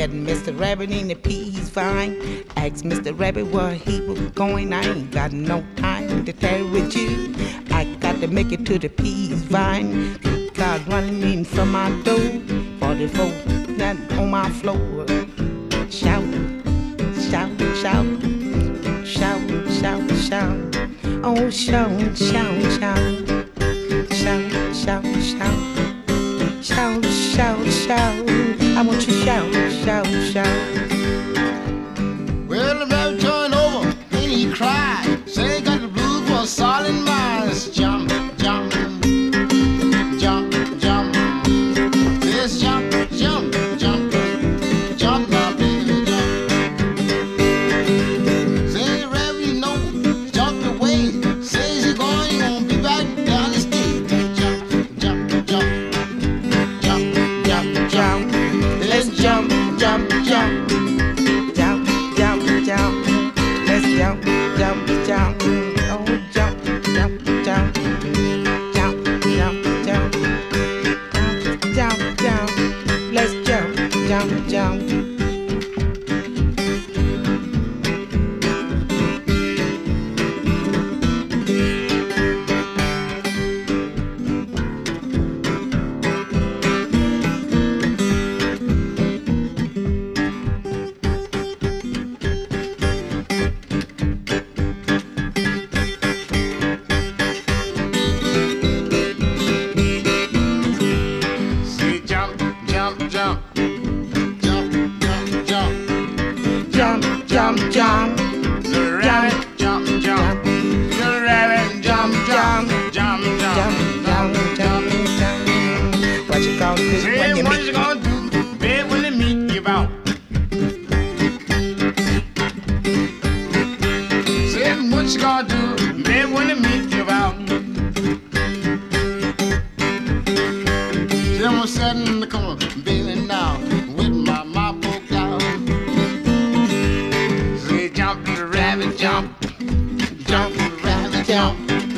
met Mr. Rabbit in the peas vine. Asked Mr. Rabbit where he was going. I ain't got no time to tarry with you. I got to make it to the peas vine. God running in from my door. 44 nothing on my floor. Shout, shout, shout, shout, shout, shout. Oh, shout, shout, shout, shout, shout, shout, shout, shout, shout. I want you shout, shout. Jump, jump, jump, jump, jump, jump. Jump, jump, jump. The rabbit jump, jump. The rabbit jump, jump, jump, jump, Jump, jump, jump, jump. What you gonna do when you what meet? you gonna do, babe, when the meat give out? Say what you gonna do, babe, when the meat give out? Say I'm sitting in the corner, jump, jump, rabbit jump.